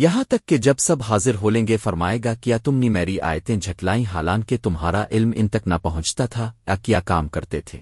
یہاں تک کہ جب سب حاضر ہولیں گے، فرمائے گا کیا تم نے میری آیتیں جھٹلائیں، حالانکہ تمہارا علم ان تک نہ پہنچتا تھا، یا کیا کام کرتے تھے؟